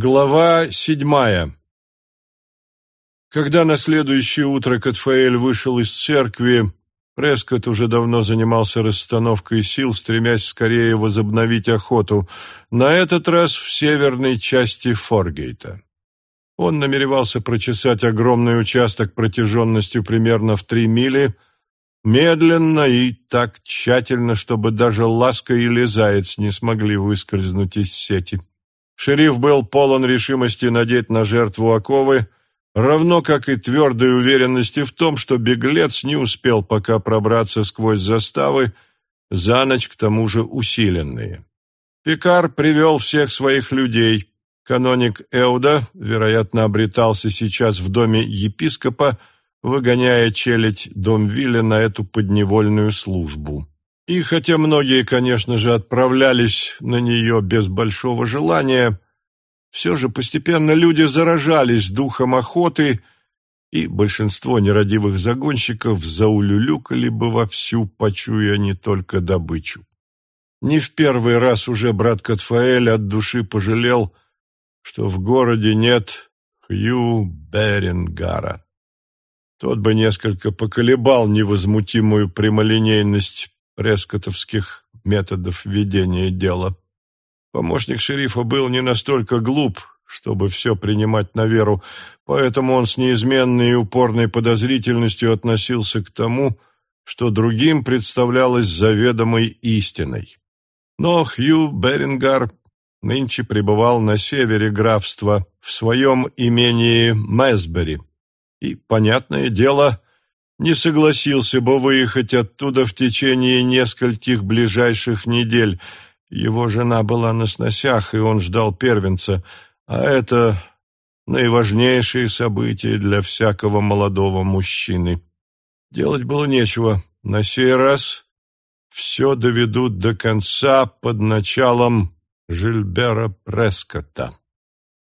Глава седьмая Когда на следующее утро Катфаэль вышел из церкви, Прескотт уже давно занимался расстановкой сил, стремясь скорее возобновить охоту, на этот раз в северной части Форгейта. Он намеревался прочесать огромный участок протяженностью примерно в три мили, медленно и так тщательно, чтобы даже ласка или заяц не смогли выскользнуть из сети. Шериф был полон решимости надеть на жертву оковы, равно как и твердой уверенности в том, что беглец не успел пока пробраться сквозь заставы, за ночь к тому же усиленные. Пикар привел всех своих людей. Каноник Эуда, вероятно, обретался сейчас в доме епископа, выгоняя челядь Домвилля на эту подневольную службу. И хотя многие, конечно же, отправлялись на нее без большого желания, все же постепенно люди заражались духом охоты, и большинство нерадивых загонщиков заулюлюкали бы вовсю, почуя не только добычу. Не в первый раз уже брат Катфаэль от души пожалел, что в городе нет Хью Берингара. Тот бы несколько поколебал невозмутимую прямолинейность прескотовских методов ведения дела. Помощник шерифа был не настолько глуп, чтобы все принимать на веру, поэтому он с неизменной и упорной подозрительностью относился к тому, что другим представлялось заведомой истиной. Но Хью Берингар нынче пребывал на севере графства, в своем имении Месбери, и, понятное дело, не согласился бы выехать оттуда в течение нескольких ближайших недель – его жена была на сносях, и он ждал первенца, а это наиважнейшие события для всякого молодого мужчины. Делать было нечего. На сей раз все доведут до конца под началом Жильбера Прескота.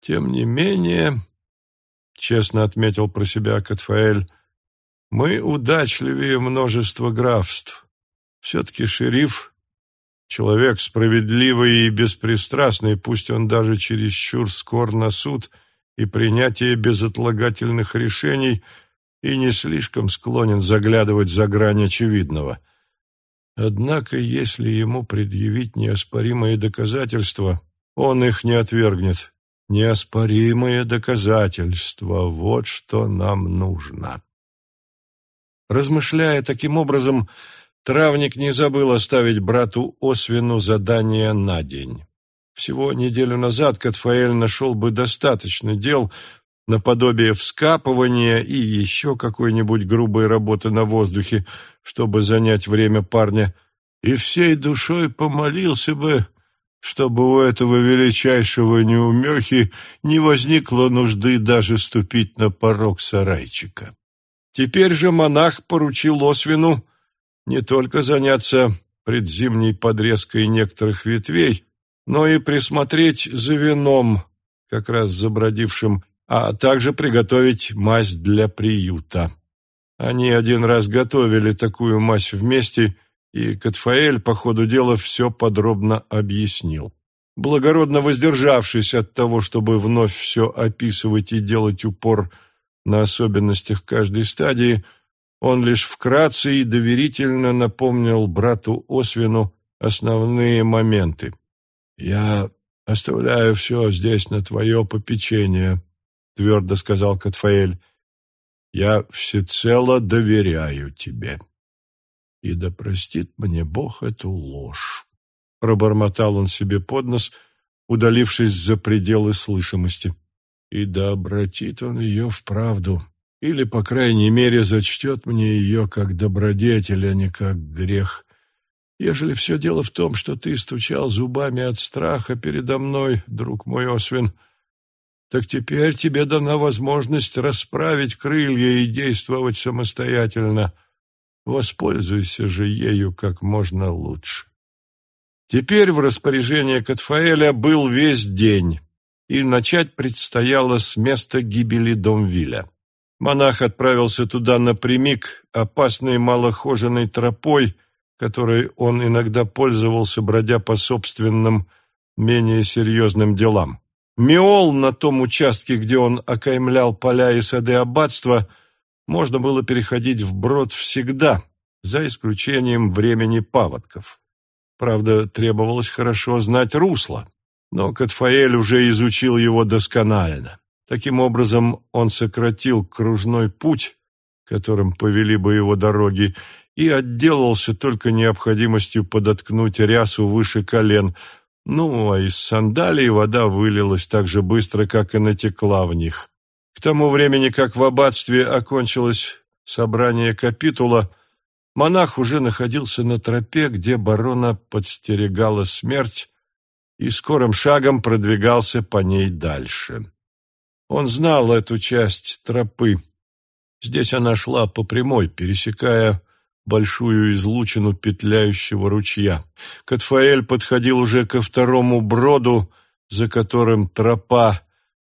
Тем не менее, честно отметил про себя Катфаэль, мы удачливее множества графств. Все-таки шериф Человек справедливый и беспристрастный, пусть он даже чересчур скор на суд и принятие безотлагательных решений и не слишком склонен заглядывать за грань очевидного. Однако, если ему предъявить неоспоримые доказательства, он их не отвергнет. Неоспоримые доказательства — вот что нам нужно. Размышляя таким образом, Травник не забыл оставить брату Освину задание на день. Всего неделю назад Катфаэль нашел бы достаточно дел наподобие вскапывания и еще какой-нибудь грубой работы на воздухе, чтобы занять время парня, и всей душой помолился бы, чтобы у этого величайшего неумехи не возникло нужды даже ступить на порог сарайчика. Теперь же монах поручил Освину не только заняться предзимней подрезкой некоторых ветвей, но и присмотреть за вином, как раз забродившим, а также приготовить мазь для приюта. Они один раз готовили такую мазь вместе, и Катфаэль по ходу дела все подробно объяснил. Благородно воздержавшись от того, чтобы вновь все описывать и делать упор на особенностях каждой стадии, он лишь вкратце и доверительно напомнил брату Освину основные моменты. «Я оставляю все здесь на твое попечение», — твердо сказал Катфаэль. «Я всецело доверяю тебе». «И да простит мне Бог эту ложь», — пробормотал он себе под нос, удалившись за пределы слышимости. «И да обратит он ее в правду» или, по крайней мере, зачтет мне ее как добродетель, а не как грех. Ежели все дело в том, что ты стучал зубами от страха передо мной, друг мой Освин, так теперь тебе дана возможность расправить крылья и действовать самостоятельно. Воспользуйся же ею как можно лучше. Теперь в распоряжении Катфаэля был весь день, и начать предстояло с места гибели Домвиля. Монах отправился туда напрямик, опасной малохоженной тропой, которой он иногда пользовался, бродя по собственным, менее серьезным делам. Миол на том участке, где он окаймлял поля и сады аббатства, можно было переходить вброд всегда, за исключением времени паводков. Правда, требовалось хорошо знать русло, но Катфаэль уже изучил его досконально. Таким образом, он сократил кружной путь, которым повели бы его дороги, и отделался только необходимостью подоткнуть рясу выше колен, ну, а из сандалий вода вылилась так же быстро, как и натекла в них. К тому времени, как в аббатстве окончилось собрание капитула, монах уже находился на тропе, где барона подстерегала смерть, и скорым шагом продвигался по ней дальше. Он знал эту часть тропы. Здесь она шла по прямой, пересекая большую излучину петляющего ручья. Катфаэль подходил уже ко второму броду, за которым тропа,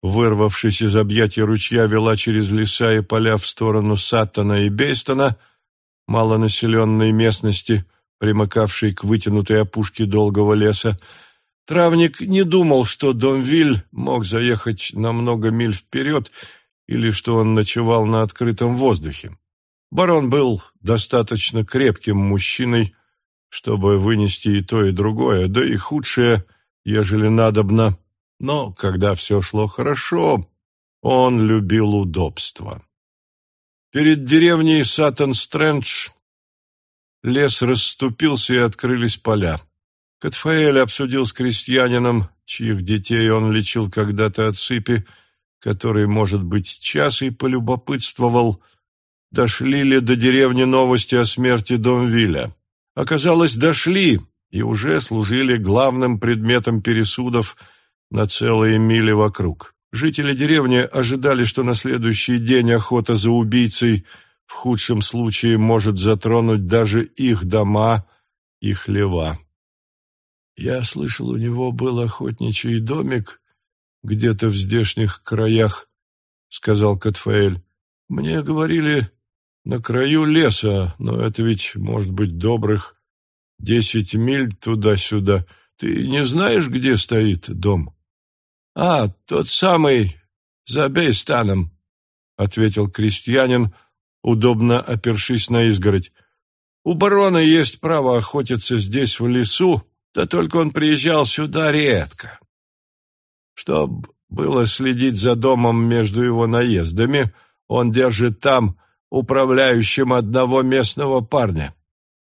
вырвавшись из объятий ручья, вела через леса и поля в сторону Саттона и Бейстона, малонаселенной местности, примыкавшей к вытянутой опушке долгого леса. Травник не думал, что Домвиль мог заехать на много миль вперед или что он ночевал на открытом воздухе. Барон был достаточно крепким мужчиной, чтобы вынести и то, и другое, да и худшее, ежели надобно. Но когда все шло хорошо, он любил удобство. Перед деревней Саттон-Стрэндж лес расступился и открылись поля. Катфаэль обсудил с крестьянином, чьих детей он лечил когда-то от сыпи, который, может быть, час и полюбопытствовал – дошли ли до деревни новости о смерти Домвиля. Оказалось, дошли и уже служили главным предметом пересудов на целые мили вокруг. Жители деревни ожидали, что на следующий день охота за убийцей в худшем случае может затронуть даже их дома и хлева. Я слышал, у него был охотничий домик где-то в здешних краях, — сказал Катфаэль. Мне говорили, на краю леса, но это ведь может быть добрых десять миль туда-сюда. Ты не знаешь, где стоит дом? — А, тот самый, за Бейстаном, — ответил крестьянин, удобно опершись на изгородь. — У барона есть право охотиться здесь, в лесу, да только он приезжал сюда редко. Чтоб было следить за домом между его наездами, он держит там управляющим одного местного парня.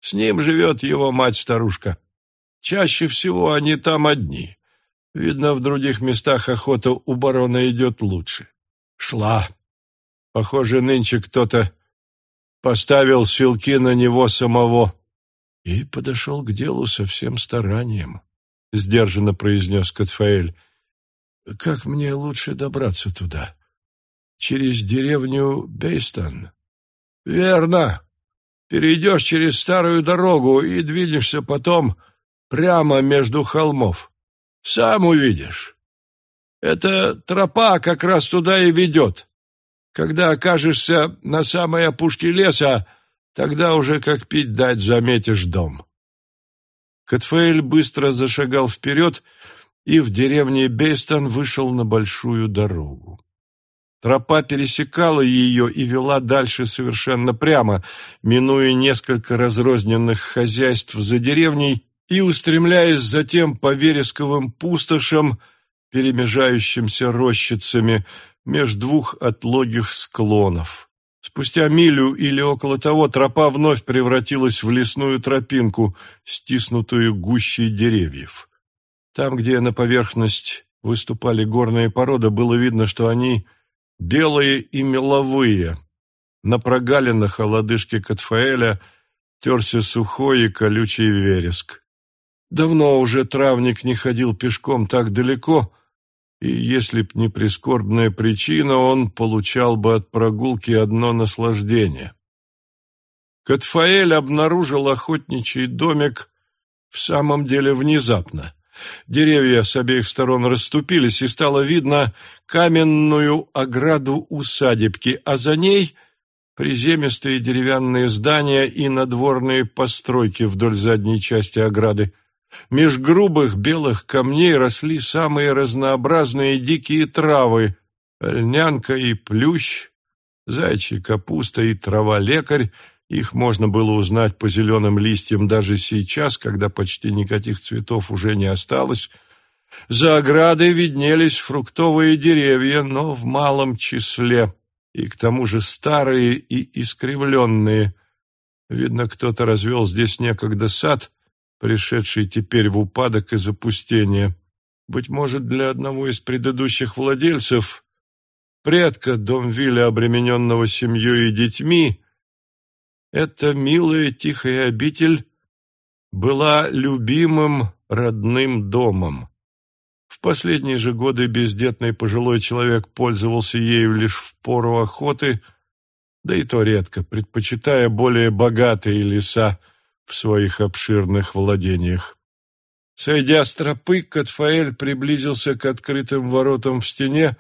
С ним живет его мать-старушка. Чаще всего они там одни. Видно, в других местах охота у барона идет лучше. Шла. Похоже, нынче кто-то поставил силки на него самого и подошел к делу со всем старанием, — сдержанно произнес Катфаэль. — Как мне лучше добраться туда? Через деревню Бейстон? Верно. Перейдешь через старую дорогу и двинешься потом прямо между холмов. Сам увидишь. Эта тропа как раз туда и ведет. Когда окажешься на самой опушке леса, тогда уже как пить дать заметишь дом. Катфаэль быстро зашагал вперед и в деревне Бейстон вышел на большую дорогу. Тропа пересекала ее и вела дальше совершенно прямо, минуя несколько разрозненных хозяйств за деревней и устремляясь затем по вересковым пустошам, перемежающимся рощицами, меж двух отлогих склонов. Спустя милю или около того тропа вновь превратилась в лесную тропинку, стиснутую гущей деревьев. Там, где на поверхность выступали горные породы, было видно, что они белые и меловые. На прогалинах о лодыжке Катфаэля терся сухой и колючий вереск. Давно уже травник не ходил пешком так далеко, и если б не прискорбная причина, он получал бы от прогулки одно наслаждение. Катфаэль обнаружил охотничий домик в самом деле внезапно. Деревья с обеих сторон расступились, и стало видно каменную ограду усадебки, а за ней приземистые деревянные здания и надворные постройки вдоль задней части ограды. Меж грубых белых камней росли самые разнообразные дикие травы — льнянка и плющ, зайчья капуста и трава-лекарь. Их можно было узнать по зеленым листьям даже сейчас, когда почти никаких цветов уже не осталось. За оградой виднелись фруктовые деревья, но в малом числе, и к тому же старые и искривленные. Видно, кто-то развел здесь некогда сад — пришедший теперь в упадок и запустение. Быть может, для одного из предыдущих владельцев, предка Домвиля, обремененного семьей и детьми, эта милая тихая обитель была любимым родным домом. В последние же годы бездетный пожилой человек пользовался ею лишь в пору охоты, да и то редко, предпочитая более богатые леса, в своих обширных владениях. Сойдя с тропы, Катфаэль приблизился к открытым воротам в стене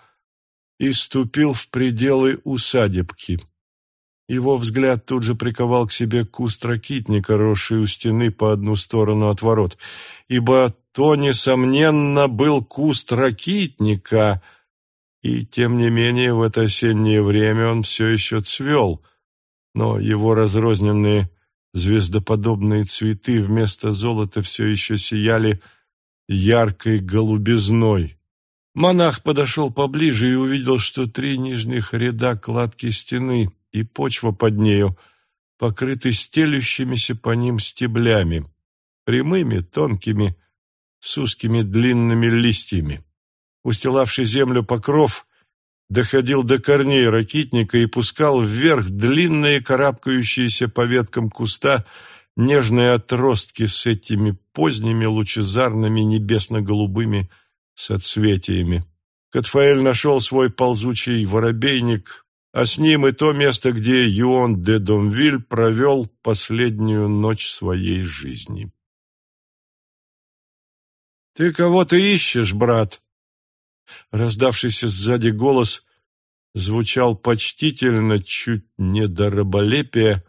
и ступил в пределы усадебки. Его взгляд тут же приковал к себе куст ракитника, росший у стены по одну сторону от ворот, ибо то, несомненно, был куст ракитника, и, тем не менее, в это осеннее время он все еще цвел, но его разрозненные Звездоподобные цветы вместо золота все еще сияли яркой голубизной. Монах подошел поближе и увидел, что три нижних ряда кладки стены и почва под нею покрыты стелющимися по ним стеблями, прямыми, тонкими, с узкими длинными листьями. Устилавший землю покров доходил до корней ракитника и пускал вверх длинные карабкающиеся по веткам куста нежные отростки с этими поздними лучезарными небесно-голубыми соцветиями. Катфаэль нашел свой ползучий воробейник, а с ним и то место, где Юон де Домвиль провел последнюю ночь своей жизни. «Ты кого-то ищешь, брат?» Раздавшийся сзади голос звучал почтительно, чуть не до раболепия,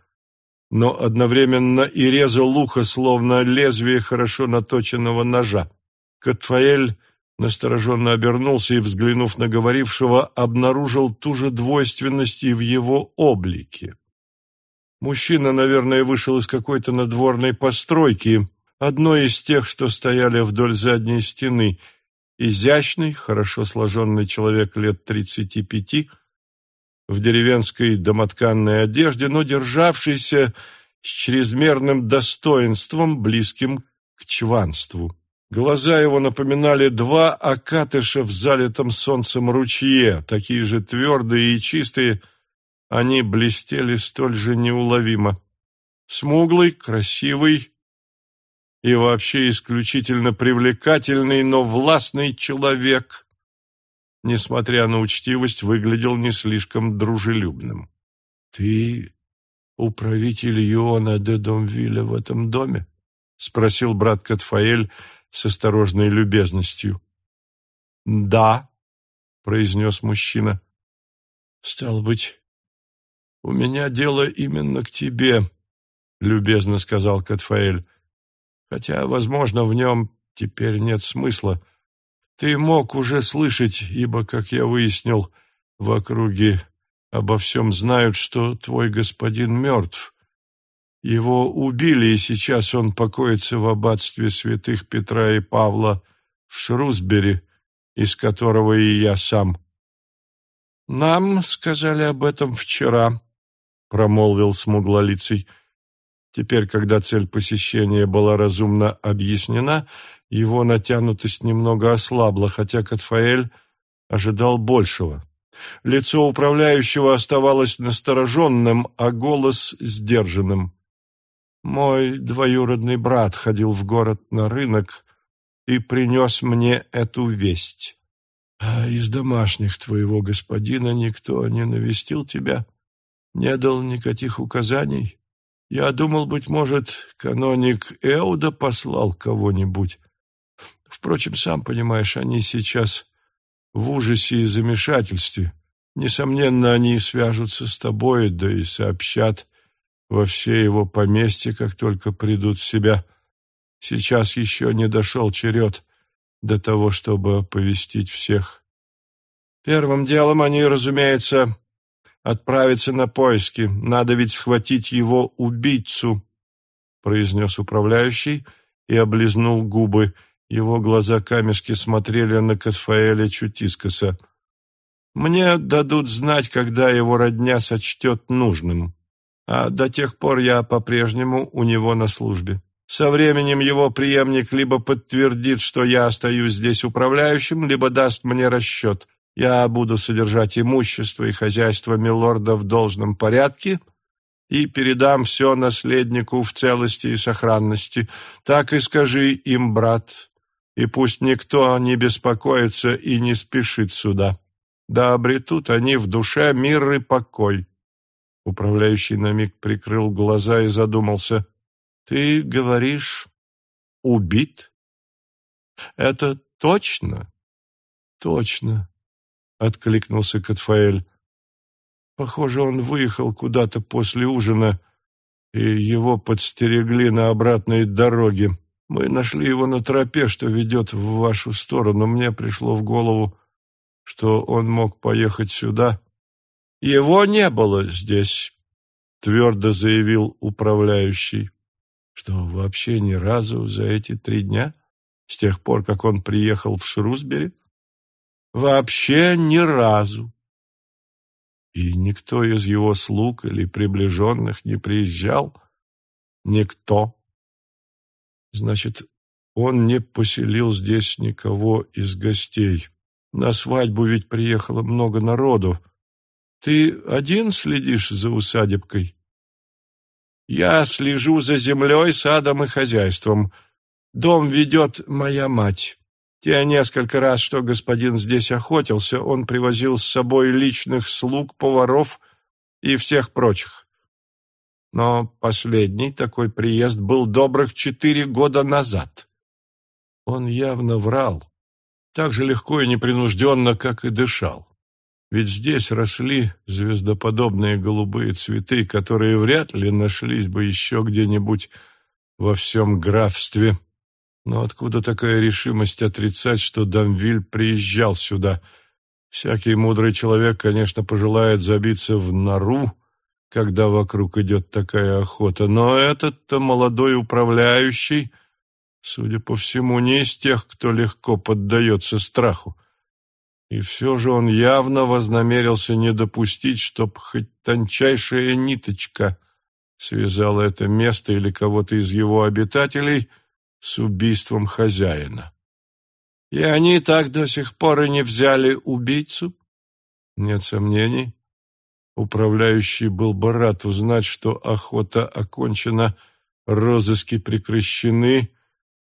но одновременно и резал ухо, словно лезвие хорошо наточенного ножа. Катфаэль настороженно обернулся и, взглянув на говорившего, обнаружил ту же двойственность и в его облике. Мужчина, наверное, вышел из какой-то надворной постройки, одной из тех, что стояли вдоль задней стены – изящный, хорошо сложенный человек лет тридцати пяти, в деревенской домотканной одежде, но державшийся с чрезмерным достоинством, близким к чванству. Глаза его напоминали два окатыша в залитом солнцем ручье, такие же твердые и чистые, они блестели столь же неуловимо. Смуглый, красивый, и вообще исключительно привлекательный, но властный человек, несмотря на учтивость, выглядел не слишком дружелюбным. — Ты управитель Иона де Домвиля в этом доме? — спросил брат Катфаэль с осторожной любезностью. — Да, — произнес мужчина. — Стал быть, у меня дело именно к тебе, — любезно сказал Катфаэль хотя, возможно, в нем теперь нет смысла. Ты мог уже слышать, ибо, как я выяснил, в округе обо всем знают, что твой господин мертв. Его убили, и сейчас он покоится в аббатстве святых Петра и Павла в Шрусбери, из которого и я сам. «Нам сказали об этом вчера», — промолвил смуглолицый. Теперь, когда цель посещения была разумно объяснена, его натянутость немного ослабла, хотя Катфаэль ожидал большего. Лицо управляющего оставалось настороженным, а голос сдержанным. «Мой двоюродный брат ходил в город на рынок и принес мне эту весть. А из домашних твоего господина никто не навестил тебя, не дал никаких указаний?» Я думал, быть может, каноник Эуда послал кого-нибудь. Впрочем, сам понимаешь, они сейчас в ужасе и замешательстве. Несомненно, они свяжутся с тобой, да и сообщат во все его поместья, как только придут в себя. Сейчас еще не дошел черед до того, чтобы оповестить всех. Первым делом они, разумеется, отправятся на поиски. Надо ведь схватить его убийцу, — произнес управляющий и облизнул губы. Его глаза камешки смотрели на Катфаэля чуть искоса. «Мне дадут знать, когда его родня сочтет нужным, а до тех пор я по-прежнему у него на службе». Со временем его преемник либо подтвердит, что я остаюсь здесь управляющим, либо даст мне расчет. Я буду содержать имущество и хозяйство милорда в должном порядке и передам все наследнику в целости и сохранности. Так и скажи им, брат, и пусть никто не беспокоится и не спешит сюда. Да обретут они в душе мир и покой. Управляющий на миг прикрыл глаза и задумался. Ты говоришь, убит? Это точно? Точно, откликнулся Катфаэль. Похоже, он выехал куда-то после ужина, и его подстерегли на обратной дороге. Мы нашли его на тропе, что ведет в вашу сторону. Мне пришло в голову, что он мог поехать сюда. Его не было здесь, твердо заявил управляющий. Что вообще ни разу за эти три дня, с тех пор, как он приехал в Шрусбери? Вообще ни разу. И никто из его слуг или приближенных не приезжал? Никто. Значит, он не поселил здесь никого из гостей. На свадьбу ведь приехало много народу. Ты один следишь за усадебкой? Я слежу за землей, садом и хозяйством. Дом ведет моя мать. Те несколько раз, что господин здесь охотился, он привозил с собой личных слуг, поваров и всех прочих. Но последний такой приезд был добрых четыре года назад. Он явно врал, так же легко и непринужденно, как и дышал. Ведь здесь росли звездоподобные голубые цветы, которые вряд ли нашлись бы еще где-нибудь во всем графстве. Но откуда такая решимость отрицать, что Дамвиль приезжал сюда? Всякий мудрый человек, конечно, пожелает забиться в нору, когда вокруг идет такая охота, но этот-то молодой управляющий, судя по всему, не из тех, кто легко поддается страху. И все же он явно вознамерился не допустить, чтоб хоть тончайшая ниточка связала это место или кого-то из его обитателей с убийством хозяина. И они так до сих пор и не взяли убийцу? Нет сомнений. Управляющий был бы рад узнать, что охота окончена, розыски прекращены,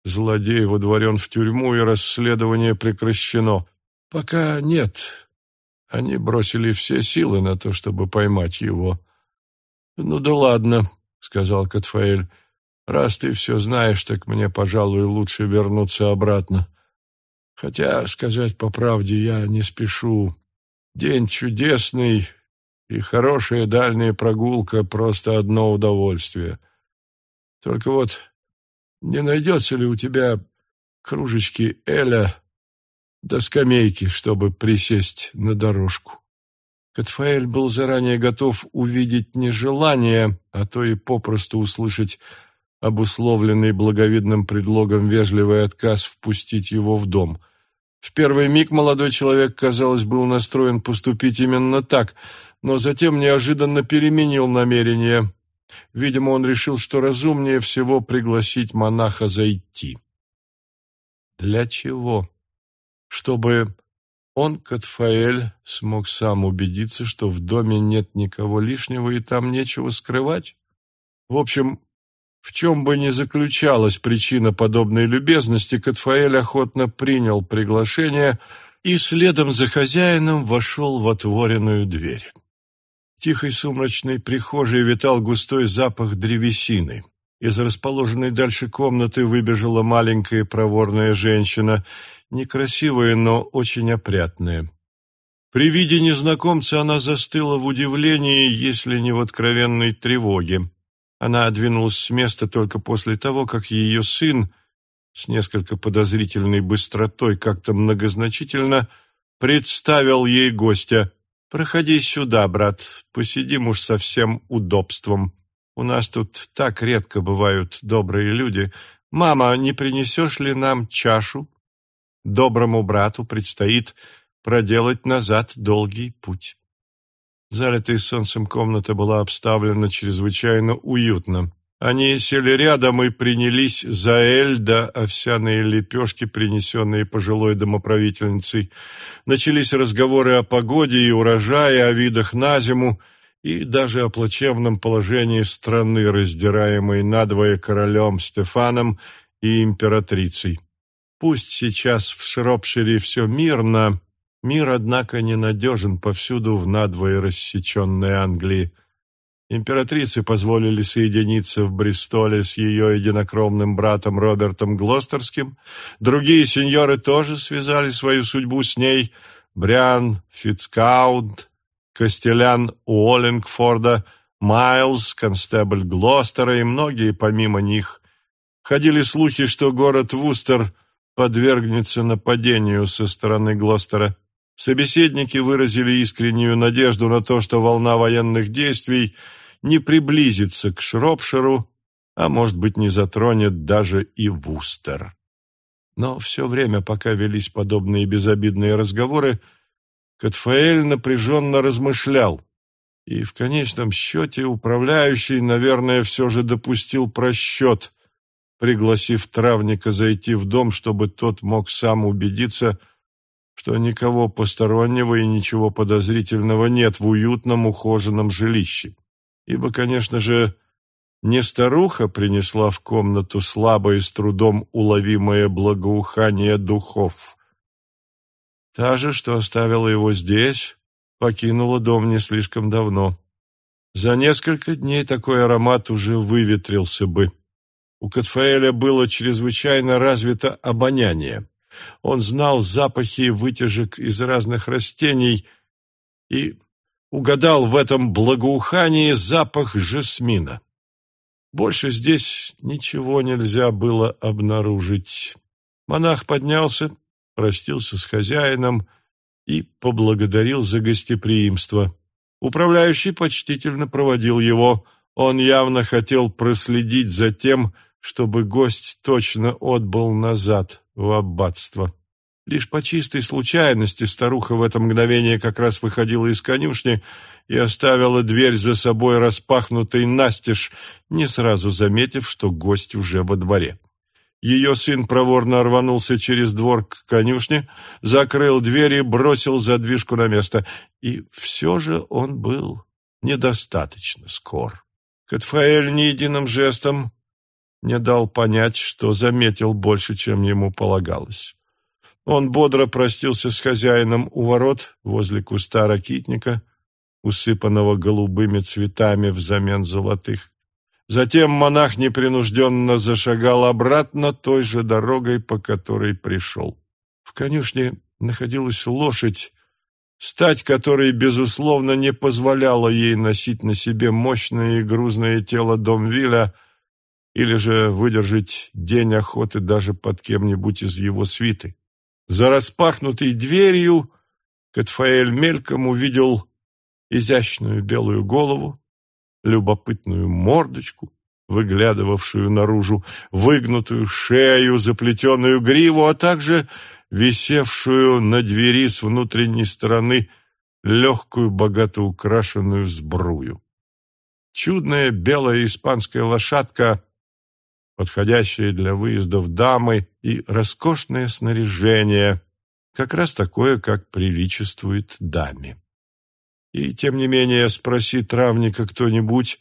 злодей водворен в тюрьму и расследование прекращено — Пока нет. Они бросили все силы на то, чтобы поймать его. Ну да ладно, сказал Катфаэль. Раз ты все знаешь, так мне, пожалуй, лучше вернуться обратно. Хотя, сказать по правде, я не спешу. День чудесный, и хорошая дальняя прогулка — просто одно удовольствие. Только вот не найдется ли у тебя кружечки Эля до скамейки, чтобы присесть на дорожку. Катфаэль был заранее готов увидеть нежелание, а то и попросту услышать обусловленный благовидным предлогом вежливый отказ впустить его в дом. В первый миг молодой человек, казалось, был настроен поступить именно так, но затем неожиданно переменил намерение. Видимо, он решил, что разумнее всего пригласить монаха зайти. Для чего? чтобы он, Катфаэль, смог сам убедиться, что в доме нет никого лишнего и там нечего скрывать? В общем, в чем бы ни заключалась причина подобной любезности, Катфаэль охотно принял приглашение и следом за хозяином вошел в отворенную дверь. В тихой сумрачной прихожей витал густой запах древесины. Из расположенной дальше комнаты выбежала маленькая проворная женщина — некрасивая, но очень опрятная. При виде незнакомца она застыла в удивлении, если не в откровенной тревоге. Она двинулась с места только после того, как ее сын, с несколько подозрительной быстротой, как-то многозначительно представил ей гостя. «Проходи сюда, брат, посидим уж со всем удобством. У нас тут так редко бывают добрые люди. Мама, не принесешь ли нам чашу? Доброму брату предстоит проделать назад долгий путь». Залитая солнцем комната была обставлена чрезвычайно уютно. Они сели рядом и принялись за эльда овсяные лепешки, принесенные пожилой домоправительницей. Начались разговоры о погоде и урожае, о видах на зиму и даже о плачевном положении страны, раздираемой надвое королем Стефаном и императрицей. Пусть сейчас в Шропшире все мирно, мир, однако, ненадежен повсюду в надвое рассеченной Англии. Императрице позволили соединиться в Бристоле с ее единокровным братом Робертом Глостерским. Другие сеньоры тоже связали свою судьбу с ней. Бриан Фицкаунд, Костелян Уоллингфорда, Майлз, констебль Глостера и многие помимо них. Ходили слухи, что город Вустер подвергнется нападению со стороны Глостера. Собеседники выразили искреннюю надежду на то, что волна военных действий – не приблизится к Шропширу, а, может быть, не затронет даже и Вустер. Но все время, пока велись подобные безобидные разговоры, Катфаэль напряженно размышлял, и в конечном счете управляющий, наверное, все же допустил просчет, пригласив травника зайти в дом, чтобы тот мог сам убедиться, что никого постороннего и ничего подозрительного нет в уютном ухоженном жилище ибо, конечно же, не старуха принесла в комнату слабое с трудом уловимое благоухание духов. Та же, что оставила его здесь, покинула дом не слишком давно. За несколько дней такой аромат уже выветрился бы. У Катфаэля было чрезвычайно развито обоняние. Он знал запахи вытяжек из разных растений и угадал в этом благоухании запах жасмина. Больше здесь ничего нельзя было обнаружить. Монах поднялся, простился с хозяином и поблагодарил за гостеприимство. Управляющий почтительно проводил его. Он явно хотел проследить за тем, чтобы гость точно отбыл назад в аббатство. Лишь по чистой случайности старуха в это мгновение как раз выходила из конюшни и оставила дверь за собой распахнутой настежь, не сразу заметив, что гость уже во дворе. Ее сын проворно рванулся через двор к конюшне, закрыл дверь и бросил задвижку на место. И все же он был недостаточно скор. Катфаэль ни единым жестом не дал понять, что заметил больше, чем ему полагалось. Он бодро простился с хозяином у ворот возле куста ракитника, усыпанного голубыми цветами взамен золотых. Затем монах непринужденно зашагал обратно той же дорогой, по которой пришел. В конюшне находилась лошадь, стать которой, безусловно, не позволяла ей носить на себе мощное и грузное тело Домвиля или же выдержать день охоты даже под кем-нибудь из его свиты. За распахнутой дверью Катфаэль мельком увидел изящную белую голову, любопытную мордочку, выглядывавшую наружу, выгнутую шею, заплетенную гриву, а также висевшую на двери с внутренней стороны легкую, богато украшенную сбрую. Чудная белая испанская лошадка подходящие для выездов дамы и роскошное снаряжение, как раз такое, как приличествует даме. И, тем не менее, спроси травника кто-нибудь,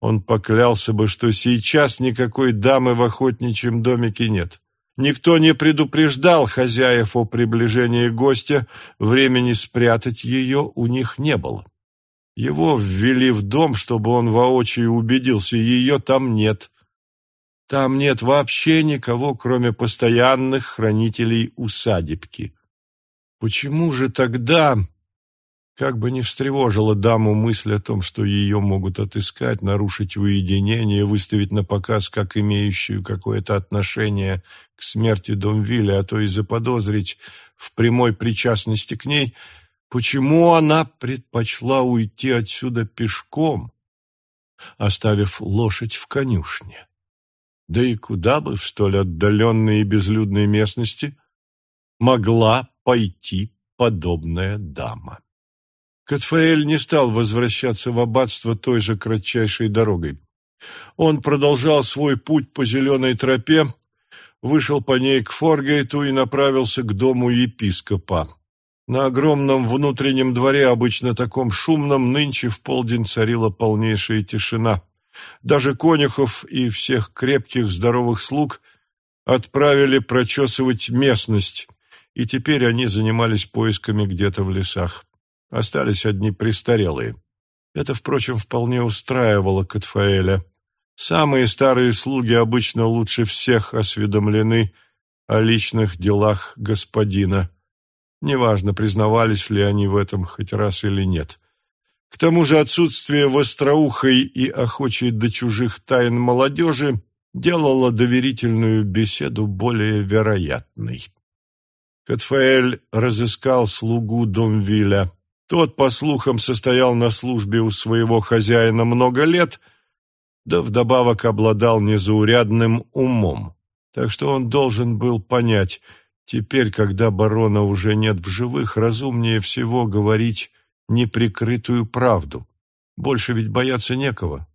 он поклялся бы, что сейчас никакой дамы в охотничьем домике нет. Никто не предупреждал хозяев о приближении гостя, времени спрятать ее у них не было. Его ввели в дом, чтобы он воочию убедился, ее там нет. Там нет вообще никого, кроме постоянных хранителей усадебки. Почему же тогда Как бы ни встревожила даму мысль о том, что ее могут отыскать, нарушить уединение, выставить на показ как имеющую какое-то отношение к смерти Домвиля, а то и заподозрить в прямой причастности к ней, почему она предпочла уйти отсюда пешком, оставив лошадь в конюшне? Да и куда бы в столь отдаленной и безлюдной местности могла пойти подобная дама? Катфаэль не стал возвращаться в аббатство той же кратчайшей дорогой. Он продолжал свой путь по зеленой тропе, вышел по ней к Форгейту и направился к дому епископа. На огромном внутреннем дворе, обычно таком шумном, нынче в полдень царила полнейшая тишина. Даже конюхов и всех крепких здоровых слуг отправили прочесывать местность, и теперь они занимались поисками где-то в лесах. Остались одни престарелые. Это, впрочем, вполне устраивало Катфаэля. Самые старые слуги обычно лучше всех осведомлены о личных делах господина. Неважно, признавались ли они в этом хоть раз или нет. К тому же отсутствие востроухой и охочей до чужих тайн молодежи делало доверительную беседу более вероятной. Катфаэль разыскал слугу Домвиля. Тот, по слухам, состоял на службе у своего хозяина много лет, да вдобавок обладал незаурядным умом. Так что он должен был понять, теперь, когда барона уже нет в живых, разумнее всего говорить неприкрытую правду. Больше ведь бояться некого.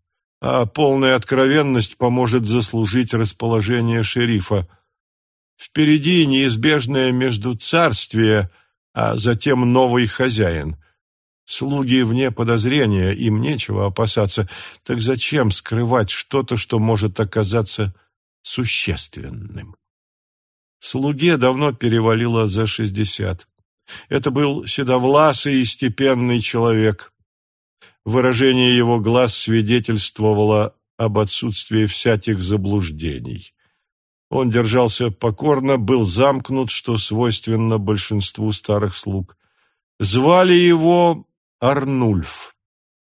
А полная откровенность поможет заслужить расположение шерифа. Впереди неизбежное междуцарствие, а затем новый хозяин. Слуги вне подозрения, им нечего опасаться. Так зачем скрывать что-то, что может оказаться существенным? Слуге давно перевалило за шестьдесят. Это был седовласый и степенный человек. Выражение его глаз свидетельствовало об отсутствии всяких заблуждений. Он держался покорно, был замкнут, что свойственно большинству старых слуг. Звали его Арнульф.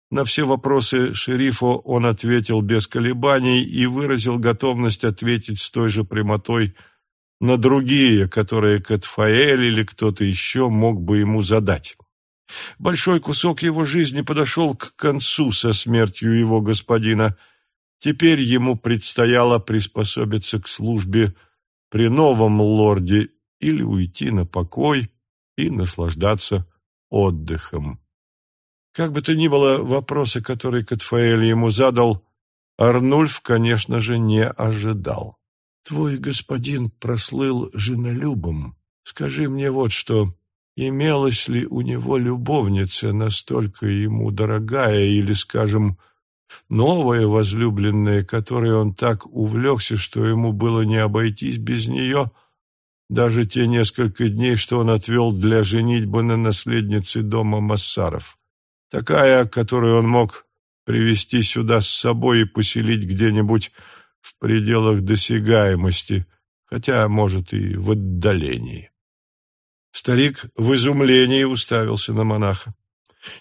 На все вопросы шерифа он ответил без колебаний и выразил готовность ответить с той же прямотой на другие, которые Катфаэль или кто-то еще мог бы ему задать. Большой кусок его жизни подошел к концу со смертью его господина. Теперь ему предстояло приспособиться к службе при новом лорде или уйти на покой и наслаждаться отдыхом. Как бы то ни было, вопросы, которые Катфаэль ему задал, Арнульф, конечно же, не ожидал. «Твой господин прослыл женолюбом. Скажи мне вот что, имелась ли у него любовница настолько ему дорогая или, скажем, новая возлюбленная, которой он так увлекся, что ему было не обойтись без нее, даже те несколько дней, что он отвел для женитьбы на наследнице дома Массаров?» Такая, которую он мог привести сюда с собой и поселить где-нибудь в пределах досягаемости, хотя, может, и в отдалении. Старик в изумлении уставился на монаха.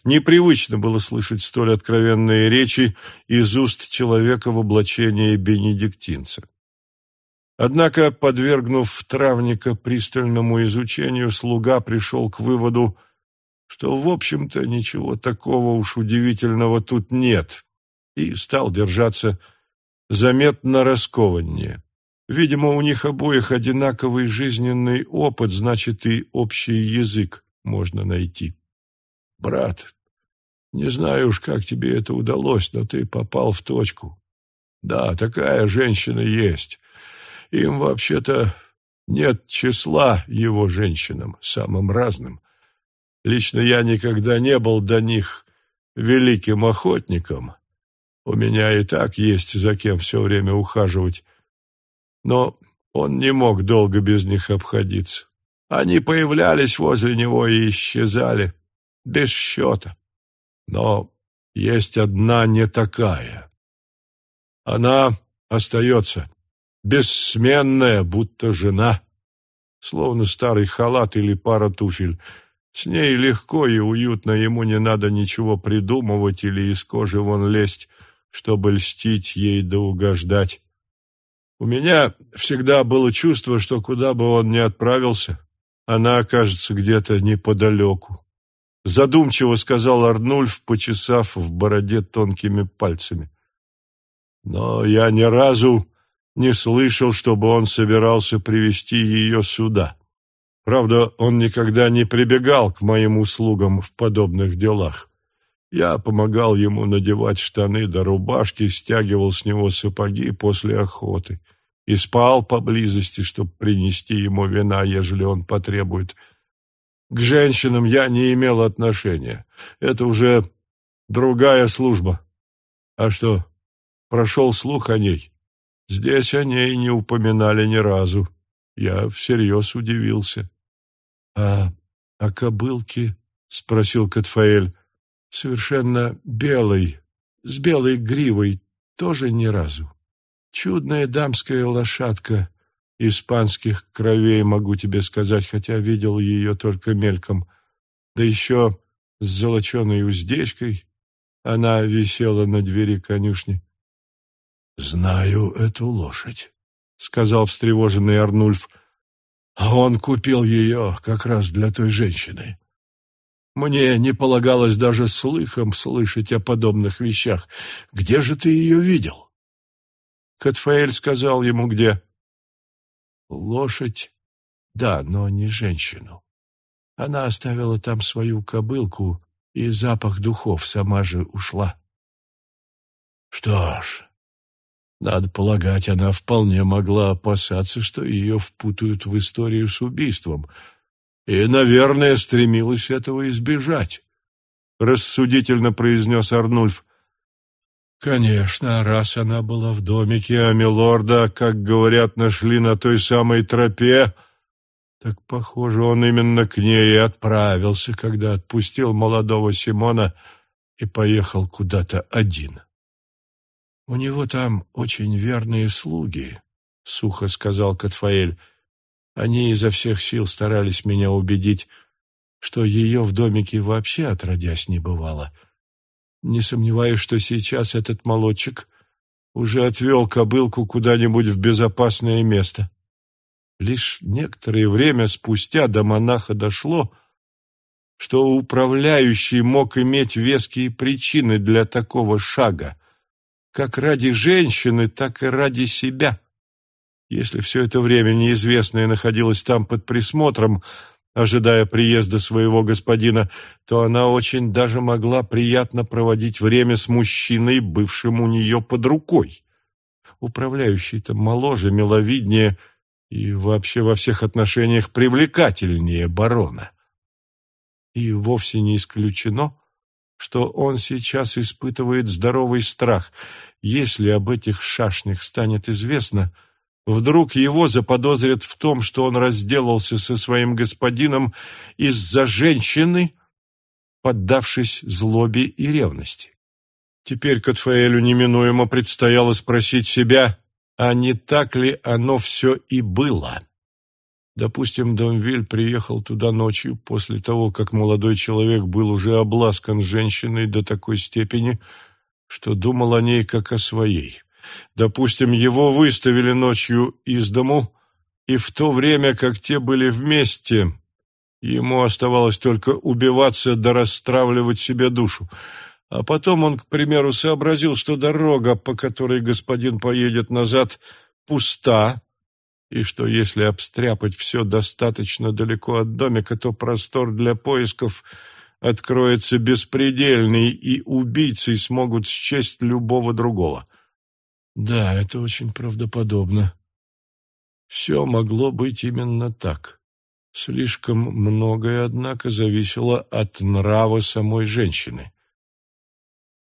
Непривычно было слышать столь откровенные речи из уст человека в облачении бенедиктинца. Однако, подвергнув травника пристальному изучению, слуга пришел к выводу, что, в общем-то, ничего такого уж удивительного тут нет, и стал держаться заметно раскованнее. Видимо, у них обоих одинаковый жизненный опыт, значит, и общий язык можно найти. Брат, не знаю уж, как тебе это удалось, но ты попал в точку. Да, такая женщина есть. Им вообще-то нет числа его женщинам, самым разным. Лично я никогда не был до них великим охотником. У меня и так есть за кем все время ухаживать. Но он не мог долго без них обходиться. Они появлялись возле него и исчезали, без счета. Но есть одна не такая. Она остается, бессменная, будто жена, словно старый халат или пара туфель — С ней легко и уютно, ему не надо ничего придумывать или из кожи вон лезть, чтобы льстить ей да угождать. У меня всегда было чувство, что куда бы он ни отправился, она окажется где-то неподалеку. Задумчиво сказал Арнульф, почесав в бороде тонкими пальцами. Но я ни разу не слышал, чтобы он собирался привести ее сюда. Правда, он никогда не прибегал к моим услугам в подобных делах. Я помогал ему надевать штаны до рубашки, стягивал с него сапоги после охоты и спал поблизости, чтобы принести ему вина, ежели он потребует. К женщинам я не имел отношения. Это уже другая служба. А что, прошел слух о ней? Здесь о ней не упоминали ни разу. Я всерьез удивился. — А о кобылке? — спросил Катфаэль. — Совершенно белой, с белой гривой, тоже ни разу. Чудная дамская лошадка испанских кровей, могу тебе сказать, хотя видел ее только мельком. Да еще с золоченой уздечкой она висела на двери конюшни. — Знаю эту лошадь, — сказал встревоженный Арнульф. — А он купил ее как раз для той женщины. Мне не полагалось даже слыхом слышать о подобных вещах. Где же ты ее видел? Катфаэль сказал ему, где. Лошадь, да, но не женщину. Она оставила там свою кобылку, и запах духов сама же ушла. Что ж, надо полагать, она вполне могла опасаться, что ее впутают в историю с убийством, и, наверное, стремилась этого избежать, — рассудительно произнес Арнульф. Конечно, раз она была в домике, а милорда, как говорят, нашли на той самой тропе, так, похоже, он именно к ней и отправился, когда отпустил молодого Симона и поехал куда-то один. «У него там очень верные слуги», — сухо сказал Катфаэль. «Они изо всех сил старались меня убедить, что ее в домике вообще отродясь не бывало. Не сомневаюсь, что сейчас этот молодчик уже отвел кобылку куда-нибудь в безопасное место». Лишь некоторое время спустя до монаха дошло, что управляющий мог иметь веские причины для такого шага как ради женщины, так и ради себя. Если все это время неизвестная находилась там под присмотром, ожидая приезда своего господина, то она очень даже могла приятно проводить время с мужчиной, бывшим у нее под рукой. Управляющий-то моложе, миловиднее и вообще во всех отношениях привлекательнее барона. И вовсе не исключено, что он сейчас испытывает здоровый страх – если об этих шашнях станет известно, вдруг его заподозрят в том, что он разделался со своим господином из-за женщины, поддавшись злобе и ревности. Теперь Катфаэлю неминуемо предстояло спросить себя, а не так ли оно все и было? Допустим, Домвиль приехал туда ночью после того, как молодой человек был уже обласкан женщиной до такой степени, что думал о ней как о своей. Допустим, его выставили ночью из дому, и в то время, как те были вместе, ему оставалось только убиваться да расстравливать себе душу. А потом он, к примеру, сообразил, что дорога, по которой господин поедет назад, пуста, и что если обстряпать все достаточно далеко от домика, то простор для поисков – откроется беспредельный, и убийцы смогут счесть любого другого. Да, это очень правдоподобно. Все могло быть именно так. Слишком многое, однако, зависело от нрава самой женщины.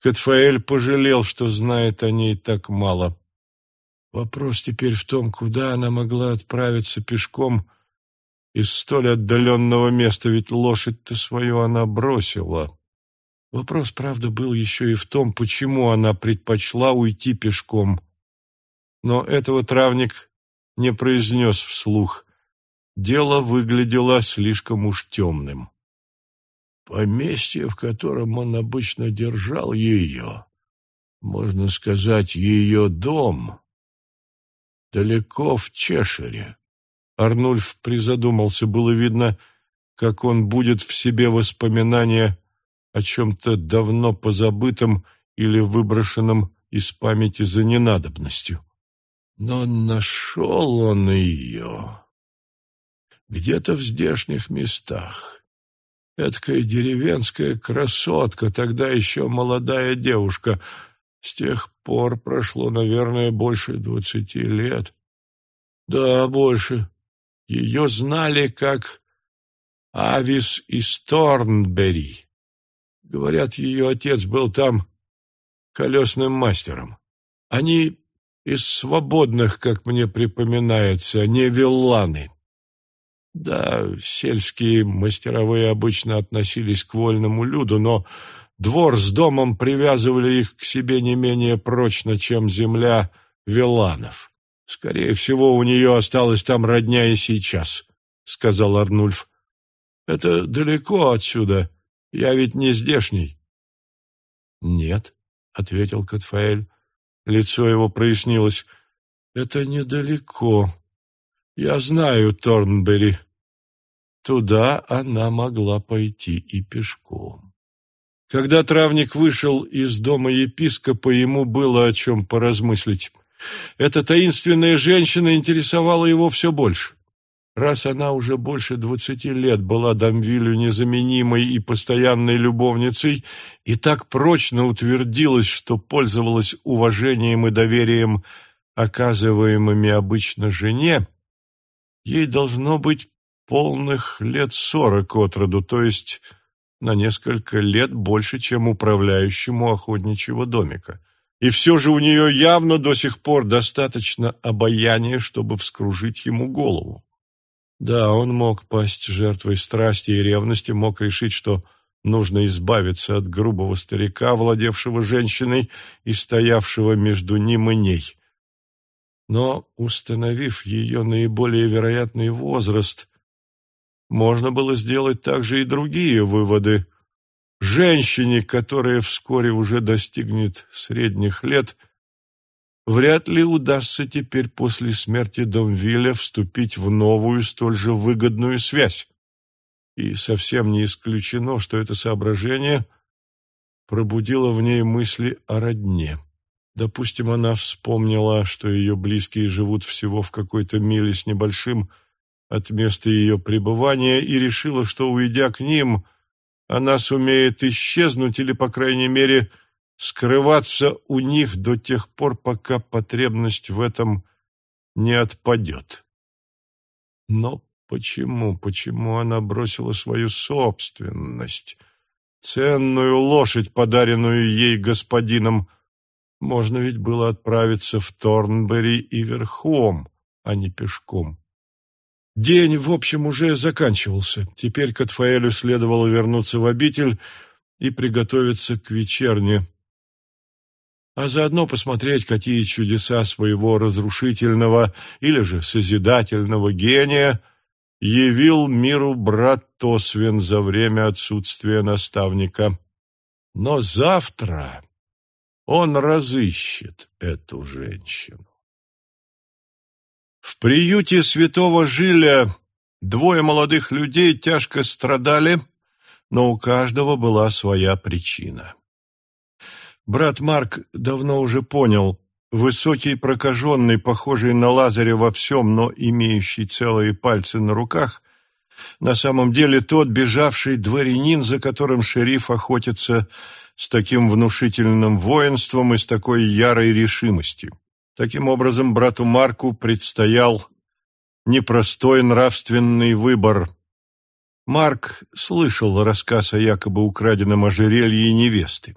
Катфаэль пожалел, что знает о ней так мало. Вопрос теперь в том, куда она могла отправиться пешком – из столь отдаленного места, ведь лошадь-то свою она бросила. Вопрос, правда, был еще и в том, почему она предпочла уйти пешком. Но этого травник не произнес вслух. Дело выглядело слишком уж темным. Поместье, в котором он обычно держал ее, можно сказать, ее дом, далеко в Чешире. Арнульф призадумался, было видно, как он будет в себе воспоминания о чем-то давно позабытом или выброшенном из памяти за ненадобностью. Но нашел он ее где-то в здешних местах. Эдакая деревенская красотка, тогда еще молодая девушка. С тех пор прошло, наверное, больше двадцати лет. Да, больше. Ее знали как Авис из Торнбери. Говорят, ее отец был там колесным мастером. Они из свободных, как мне припоминается, не вилланы. Да, сельские мастеровые обычно относились к вольному люду, но двор с домом привязывали их к себе не менее прочно, чем земля виланов. Скорее всего, у нее осталась там родня и сейчас, — сказал Арнульф. — Это далеко отсюда. Я ведь не здешний. — Нет, — ответил Катфаэль. Лицо его прояснилось. — Это недалеко. Я знаю Торнбери. Туда она могла пойти и пешком. Когда травник вышел из дома епископа, ему было о чем поразмыслить. Эта таинственная женщина интересовала его все больше. Раз она уже больше двадцати лет была Дамвилю незаменимой и постоянной любовницей и так прочно утвердилась, что пользовалась уважением и доверием, оказываемыми обычно жене, ей должно быть полных лет сорок от роду, то есть на несколько лет больше, чем управляющему охотничьего домика. И все же у нее явно до сих пор достаточно обаяния, чтобы вскружить ему голову. Да, он мог пасть жертвой страсти и ревности, мог решить, что нужно избавиться от грубого старика, владевшего женщиной и стоявшего между ним и ней. Но, установив ее наиболее вероятный возраст, можно было сделать также и другие выводы. Женщине, которая вскоре уже достигнет средних лет – Вряд ли удастся теперь после смерти Домвиля вступить в новую, столь же выгодную связь. И совсем не исключено, что это соображение пробудило в ней мысли о родне. Допустим, она вспомнила, что ее близкие живут всего в какой-то миле с небольшим от места ее пребывания, и решила, что, уйдя к ним, она сумеет исчезнуть или, по крайней мере, скрываться у них до тех пор, пока потребность в этом не отпадет. Но почему, почему она бросила свою собственность, ценную лошадь, подаренную ей господином? Можно ведь было отправиться в Торнбери и верхом, а не пешком. День, в общем, уже заканчивался. Теперь Катфаэлю следовало вернуться в обитель и приготовиться к вечерне, а заодно посмотреть, какие чудеса своего разрушительного или же созидательного гения явил миру брат Тосвин за время отсутствия наставника. Но завтра он разыщет эту женщину. В приюте святого Жиля двое молодых людей тяжко страдали, но у каждого была своя причина. Брат Марк давно уже понял, высокий прокаженный, похожий на Лазаря во всем, но имеющий целые пальцы на руках, на самом деле тот бежавший дворянин, за которым шериф охотится с таким внушительным воинством и с такой ярой решимостью. Таким образом, брату Марку предстоял непростой нравственный выбор. Марк слышал рассказ о якобы украденном ожерелье невесты.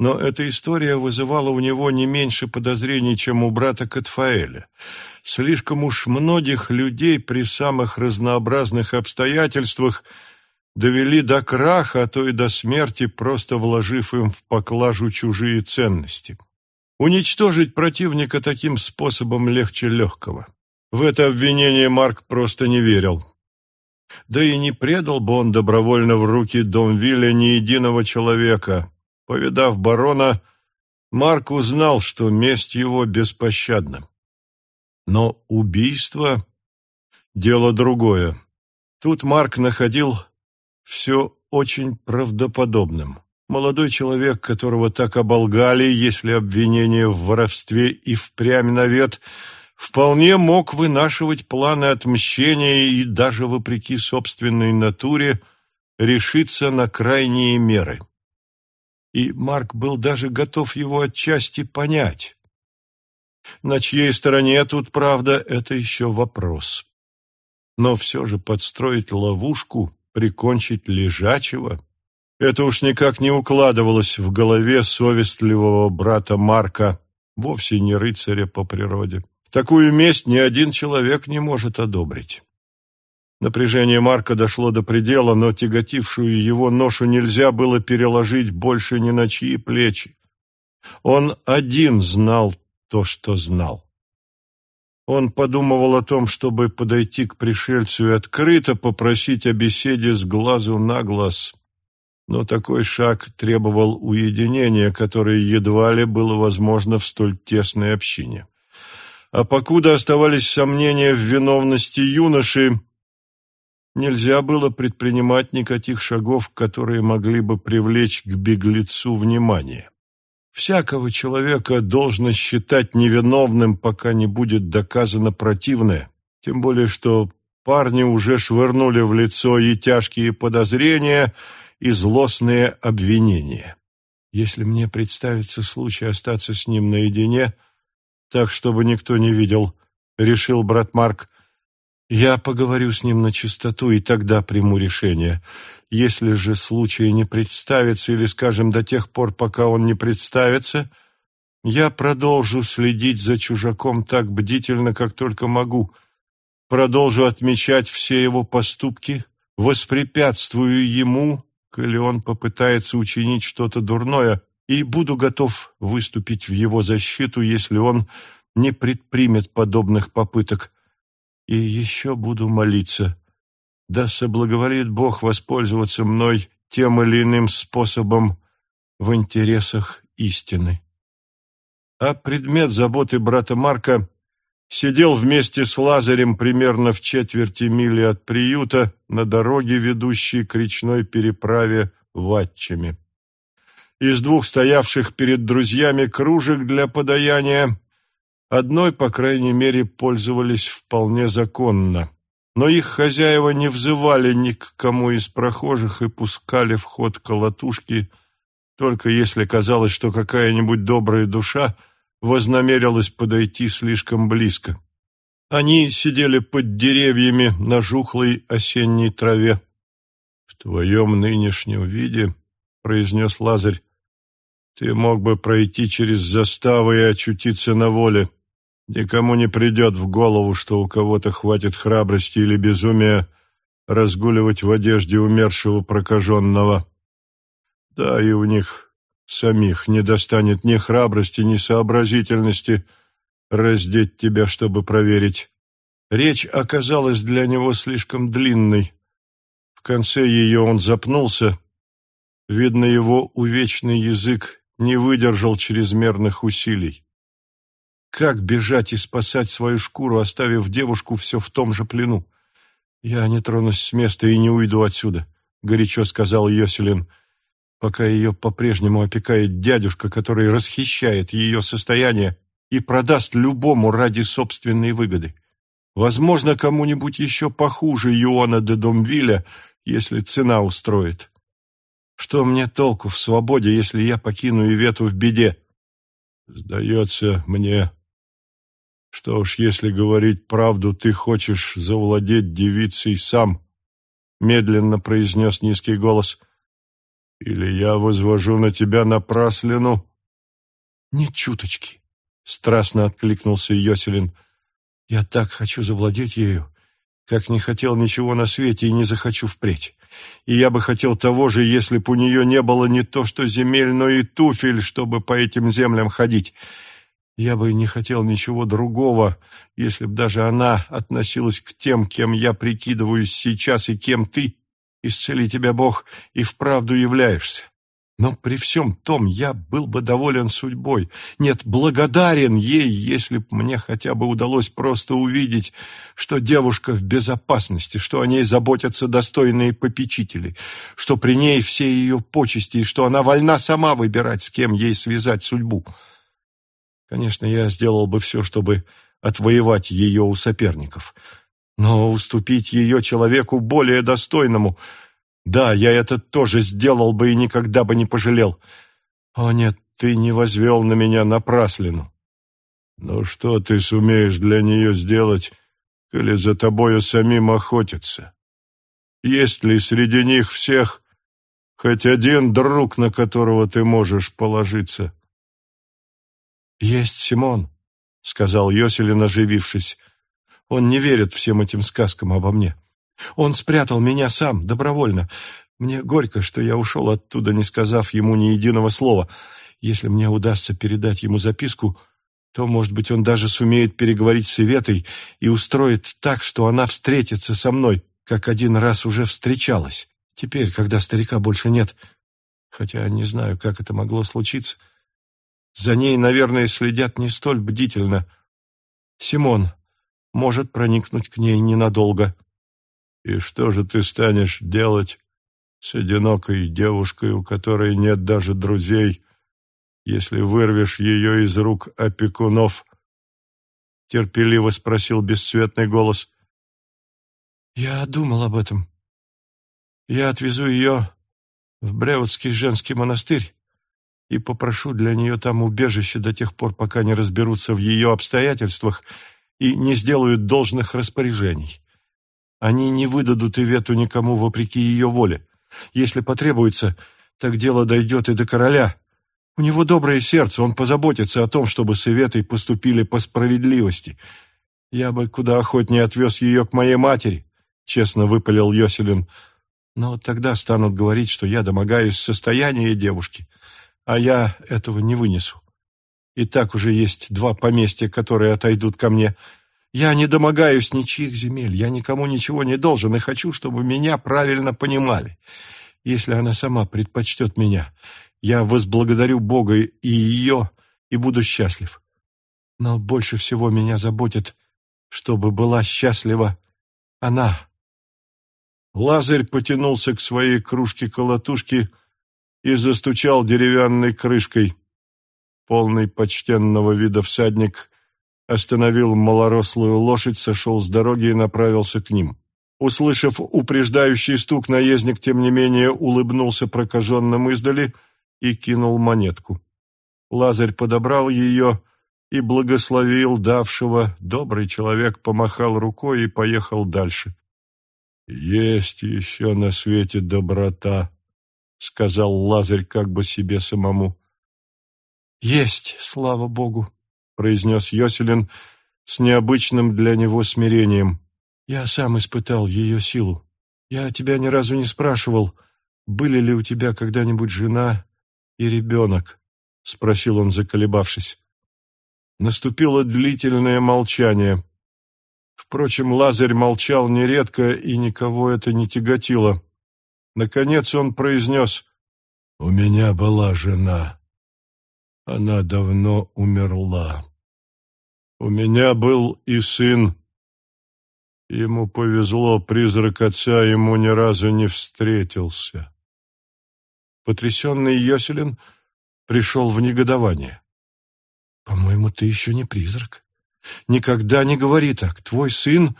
Но эта история вызывала у него не меньше подозрений, чем у брата Катфаэля. Слишком уж многих людей при самых разнообразных обстоятельствах довели до краха, а то и до смерти, просто вложив им в поклажу чужие ценности. Уничтожить противника таким способом легче легкого. В это обвинение Марк просто не верил. Да и не предал бы он добровольно в руки Домвилля ни единого человека. Повидав барона, Марк узнал, что месть его беспощадна. Но убийство — дело другое. Тут Марк находил все очень правдоподобным. Молодой человек, которого так оболгали, если обвинение в воровстве и впрямь навет, вполне мог вынашивать планы отмщения и даже вопреки собственной натуре решиться на крайние меры. И Марк был даже готов его отчасти понять. На чьей стороне тут правда, это еще вопрос. Но все же подстроить ловушку, прикончить лежачего это уж никак не укладывалось в голове совестливого брата Марка, вовсе не рыцаря по природе. Такую месть ни один человек не может одобрить. Напряжение Марка дошло до предела, но тяготившую его ношу нельзя было переложить больше ни на чьи плечи. Он один знал то, что знал. Он подумывал о том, чтобы подойти к пришельцу и открыто попросить о беседе с глазу на глаз но такой шаг требовал уединения, которое едва ли было возможно в столь тесной общине. А покуда оставались сомнения в виновности юноши, нельзя было предпринимать никаких шагов, которые могли бы привлечь к беглецу внимание. Всякого человека должно считать невиновным, пока не будет доказано противное, тем более что парни уже швырнули в лицо и тяжкие подозрения – и злостные обвинения. Если мне представится случай остаться с ним наедине, так, чтобы никто не видел, — решил брат Марк, — я поговорю с ним на чистоту и тогда приму решение. Если же случай не представится, или, скажем, до тех пор, пока он не представится, я продолжу следить за чужаком так бдительно, как только могу, продолжу отмечать все его поступки, воспрепятствую ему коли он попытается учинить что-то дурное, и буду готов выступить в его защиту, если он не предпримет подобных попыток. И еще буду молиться. Да соблаговолит Бог воспользоваться мной тем или иным способом в интересах истины. А предмет заботы брата Марка сидел вместе с Лазарем примерно в четверти мили от приюта на дороге, ведущей к речной переправе Ватчами. Из двух стоявших перед друзьями кружек для подаяния одной, по крайней мере, пользовались вполне законно. Но их хозяева не взывали ни к кому из прохожих и пускали в ход колотушки, только если казалось, что какая-нибудь добрая душа – вознамерилась подойти слишком близко. Они сидели под деревьями на жухлой осенней траве. — В твоем нынешнем виде, — произнес Лазарь, — ты мог бы пройти через заставы и очутиться на воле. Никому не придет в голову, что у кого-то хватит храбрости или безумия разгуливать в одежде умершего прокаженного. Да, и у них самих не достанет ни храбрости, ни сообразительности раздеть тебя, чтобы проверить. Речь оказалась для него слишком длинной. В конце ее он запнулся. Видно, его увечный язык не выдержал чрезмерных усилий. Как бежать и спасать свою шкуру, оставив девушку все в том же плену? «Я не тронусь с места и не уйду отсюда», — горячо сказал Йоселин пока ее по-прежнему опекает дядюшка, который расхищает ее состояние и продаст любому ради собственной выгоды. Возможно, кому-нибудь еще похуже Юона де Домвиля, если цена устроит. Что мне толку в свободе, если я покину Ивету в беде? Сдается мне, что уж если говорить правду, ты хочешь завладеть девицей сам, медленно произнес низкий голос — или я возвожу на тебя напраслину?» «Ни чуточки», — страстно откликнулся Йоселин. «Я так хочу завладеть ею, как не хотел ничего на свете и не захочу впредь. И я бы хотел того же, если б у нее не было не то что земель, но и туфель, чтобы по этим землям ходить. Я бы не хотел ничего другого, если б даже она относилась к тем, кем я прикидываюсь сейчас и кем ты, исцели тебя Бог, и вправду являешься. Но при всем том я был бы доволен судьбой, нет, благодарен ей, если б мне хотя бы удалось просто увидеть, что девушка в безопасности, что о ней заботятся достойные попечители, что при ней все ее почести, и что она вольна сама выбирать, с кем ей связать судьбу. Конечно, я сделал бы все, чтобы отвоевать ее у соперников, но уступить ее человеку более достойному — да, я это тоже сделал бы и никогда бы не пожалел. О нет, ты не возвел на меня напраслину. Но что ты сумеешь для нее сделать, коли за тобою самим охотятся? Есть ли среди них всех хоть один друг, на которого ты можешь положиться? Есть Симон, — сказал Йоселин, оживившись. Он не верит всем этим сказкам обо мне. Он спрятал меня сам, добровольно. Мне горько, что я ушел оттуда, не сказав ему ни единого слова. Если мне удастся передать ему записку, то, может быть, он даже сумеет переговорить с Иветой и устроит так, что она встретится со мной, как один раз уже встречалась. Теперь, когда старика больше нет, хотя не знаю, как это могло случиться, за ней, наверное, следят не столь бдительно. Симон может проникнуть к ней ненадолго. И что же ты станешь делать с одинокой девушкой, у которой нет даже друзей, если вырвешь ее из рук опекунов? Терпеливо спросил бесцветный голос. Я думал об этом. Я отвезу ее в Бреутский женский монастырь и попрошу для нее там убежище до тех пор, пока не разберутся в ее обстоятельствах и не сделают должных распоряжений. Они не выдадут Ивету никому вопреки ее воле. Если потребуется, так дело дойдет и до короля. У него доброе сердце, он позаботится о том, чтобы с Иветой поступили по справедливости. Я бы куда охотнее отвез ее к моей матери, — честно выпалил Йоселин. Но тогда станут говорить, что я домогаюсь состояния девушки, а я этого не вынесу. И так уже есть два поместья, которые отойдут ко мне — я не домогаюсь ничьих земель, я никому ничего не должен и хочу, чтобы меня правильно понимали. Если она сама предпочтет меня, я возблагодарю Бога и ее, и буду счастлив. Но больше всего меня заботит, чтобы была счастлива она. Лазарь потянулся к своей кружке-колотушке и застучал деревянной крышкой. Полный почтенного вида всадник остановил малорослую лошадь, сошел с дороги и направился к ним. Услышав упреждающий стук, наездник, тем не менее, улыбнулся прокаженным издали и кинул монетку. Лазарь подобрал ее и благословил давшего. Добрый человек помахал рукой и поехал дальше. «Есть еще на свете доброта», — сказал Лазарь как бы себе самому. «Есть, слава Богу», произнес Йоселин с необычным для него смирением. «Я сам испытал ее силу. Я тебя ни разу не спрашивал, были ли у тебя когда-нибудь жена и ребенок?» — спросил он, заколебавшись. Наступило длительное молчание. Впрочем, Лазарь молчал нередко, и никого это не тяготило. Наконец он произнес «У меня была жена. Она давно умерла». У меня был и сын. Ему повезло, призрак отца ему ни разу не встретился. Потрясенный Йоселин пришел в негодование. «По-моему, ты еще не призрак. Никогда не говори так. Твой сын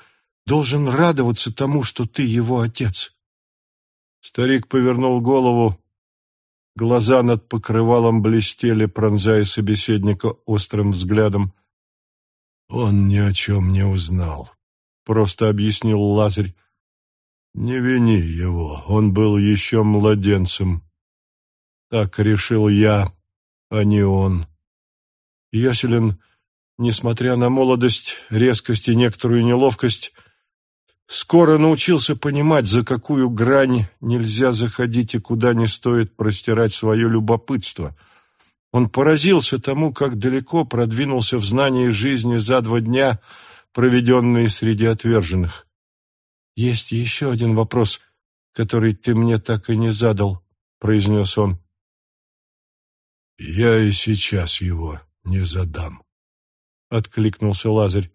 должен радоваться тому, что ты его отец». Старик повернул голову. Глаза над покрывалом блестели, пронзая собеседника острым взглядом. Он ни о чем не узнал, просто объяснил Лазарь. Не вини его, он был еще младенцем. Так решил я, а не он. Яселин, несмотря на молодость, резкость и некоторую неловкость, скоро научился понимать, за какую грань нельзя заходить и куда не стоит простирать свое любопытство. Он поразился тому, как далеко продвинулся в знании жизни за два дня, проведенные среди отверженных. «Есть еще один вопрос, который ты мне так и не задал», — произнес он. «Я и сейчас его не задам», — откликнулся Лазарь.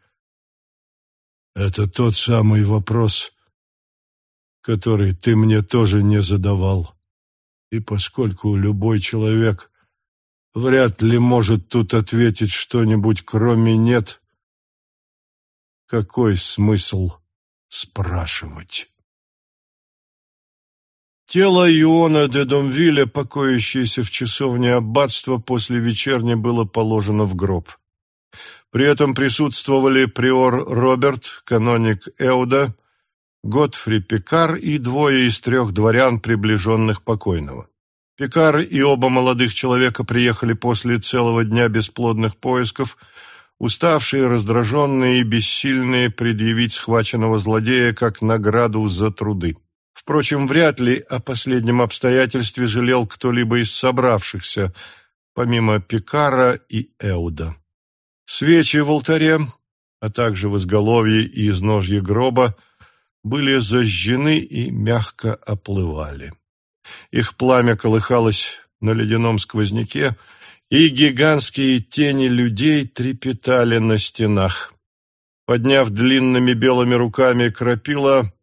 «Это тот самый вопрос, который ты мне тоже не задавал. И поскольку любой человек вряд ли может тут ответить что-нибудь, кроме «нет», какой смысл спрашивать? Тело Иона де Домвиля, покоящееся в часовне аббатства, после вечерни было положено в гроб. При этом присутствовали приор Роберт, каноник Эуда, Готфри Пикар и двое из трех дворян, приближенных покойного. Пикар и оба молодых человека приехали после целого дня бесплодных поисков, уставшие, раздраженные и бессильные предъявить схваченного злодея как награду за труды. Впрочем, вряд ли о последнем обстоятельстве жалел кто-либо из собравшихся, помимо Пикара и Эуда. Свечи в алтаре, а также в изголовье и изножье гроба, были зажжены и мягко оплывали. Их пламя колыхалось на ледяном сквозняке, и гигантские тени людей трепетали на стенах. Подняв длинными белыми руками крапила,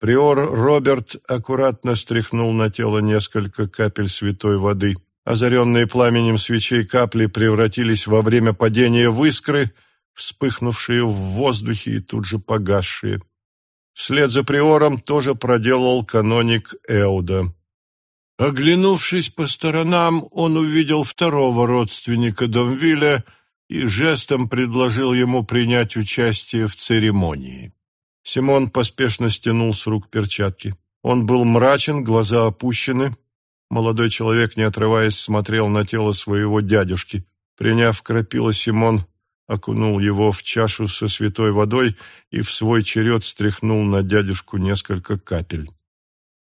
приор Роберт аккуратно стряхнул на тело несколько капель святой воды. Озаренные пламенем свечей капли превратились во время падения в искры, вспыхнувшие в воздухе и тут же погасшие. Вслед за приором тоже проделал каноник Эуда. Оглянувшись по сторонам, он увидел второго родственника Домвиля и жестом предложил ему принять участие в церемонии. Симон поспешно стянул с рук перчатки. Он был мрачен, глаза опущены. Молодой человек, не отрываясь, смотрел на тело своего дядюшки. Приняв крапила, Симон окунул его в чашу со святой водой и в свой черед стряхнул на дядюшку несколько капель.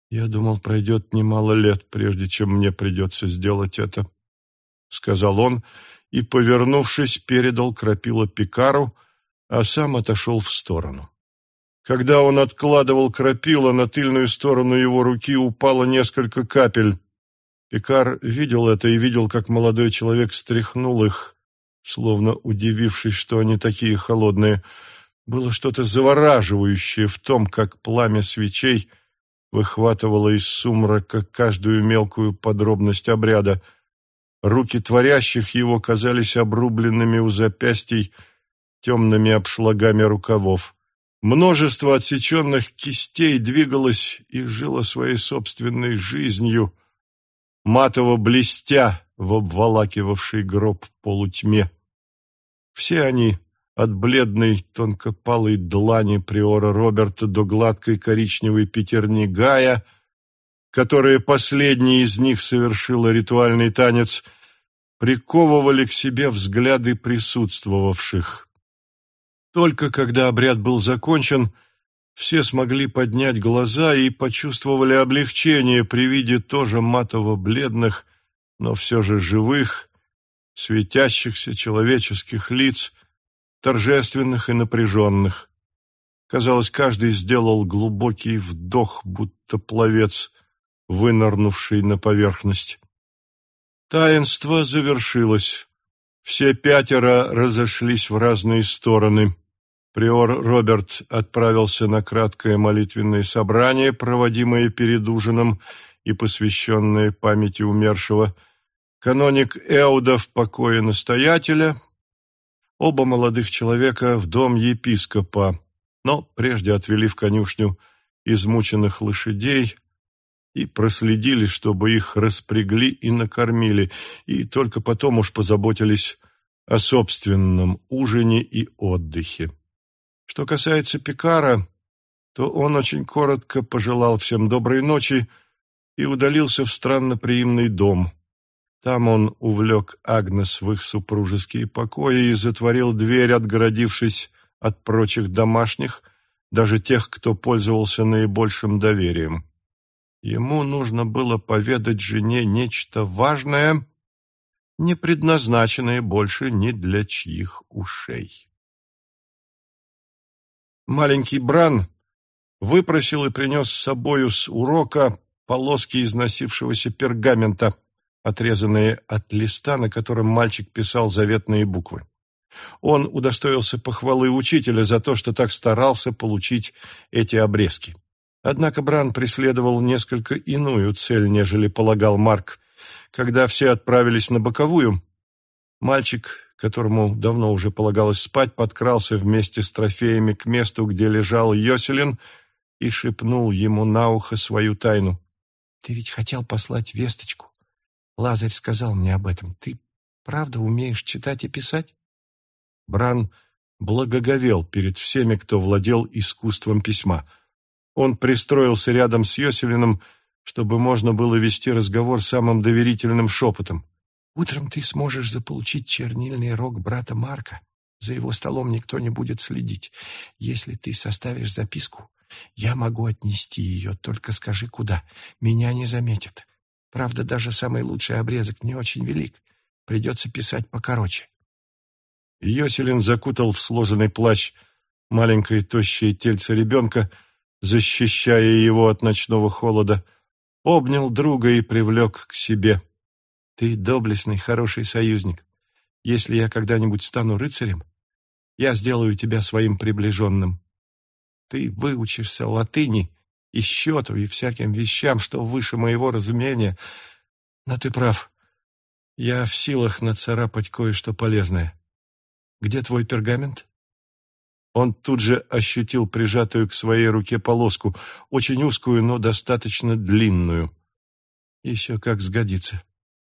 «Я думал, пройдет немало лет, прежде чем мне придется сделать это», — сказал он, и, повернувшись, передал крапила Пикару, а сам отошел в сторону. Когда он откладывал крапила, на тыльную сторону его руки упало несколько капель. Пикар видел это и видел, как молодой человек стряхнул их, словно удивившись, что они такие холодные. Было что-то завораживающее в том, как пламя свечей выхватывало из сумрака каждую мелкую подробность обряда. Руки творящих его казались обрубленными у запястий темными обшлагами рукавов. Множество отсеченных кистей двигалось и жило своей собственной жизнью, матово блестя в обволакивавший гроб полутьме. Все они, от бледной тонкопалой длани приора Роберта до гладкой коричневой пятерни Гая, которая последний из них совершила ритуальный танец, приковывали к себе взгляды присутствовавших. Только когда обряд был закончен, все смогли поднять глаза и почувствовали облегчение при виде тоже матово-бледных, но все же живых, светящихся человеческих лиц, торжественных и напряженных. Казалось, каждый сделал глубокий вдох, будто пловец, вынырнувший на поверхность. Таинство завершилось. Все пятеро разошлись в разные стороны. Приор Роберт отправился на краткое молитвенное собрание, проводимое перед ужином и посвященное памяти умершего. Каноник Эуда в покое настоятеля, оба молодых человека в дом епископа, но прежде отвели в конюшню измученных лошадей, и проследили, чтобы их распрягли и накормили, и только потом уж позаботились о собственном ужине и отдыхе. Что касается Пикара, то он очень коротко пожелал всем доброй ночи и удалился в странноприимный дом. Там он увлек Агнес в их супружеские покои и затворил дверь, отгородившись от прочих домашних, даже тех, кто пользовался наибольшим доверием. Ему нужно было поведать жене нечто важное, не предназначенные больше ни для чьих ушей. Маленький Бран выпросил и принес с собою с урока полоски износившегося пергамента, отрезанные от листа, на котором мальчик писал заветные буквы. Он удостоился похвалы учителя за то, что так старался получить эти обрезки. Однако Бран преследовал несколько иную цель, нежели полагал Марк. Когда все отправились на боковую, мальчик, которому давно уже полагалось спать, подкрался вместе с трофеями к месту, где лежал Йоселин, и шепнул ему на ухо свою тайну. «Ты ведь хотел послать весточку. Лазарь сказал мне об этом. Ты правда умеешь читать и писать?» Бран благоговел перед всеми, кто владел искусством письма. Он пристроился рядом с Йоселином, чтобы можно было вести разговор самым доверительным шепотом. «Утром ты сможешь заполучить чернильный рог брата Марка. За его столом никто не будет следить. Если ты составишь записку, я могу отнести ее, только скажи, куда. Меня не заметят. Правда, даже самый лучший обрезок не очень велик. Придется писать покороче. Йоселин закутал в сложенный плащ маленькое тощее тельце ребенка, защищая его от ночного холода, обнял друга и привлек к себе. «Ты доблестный, хороший союзник. Если я когда-нибудь стану рыцарем, я сделаю тебя своим приближенным. Ты выучишься латыни и счету, и всяким вещам, что выше моего разумения. Но ты прав. Я в силах нацарапать кое-что полезное. Где твой пергамент?» Он тут же ощутил прижатую к своей руке полоску, очень узкую, но достаточно длинную. Еще как сгодится.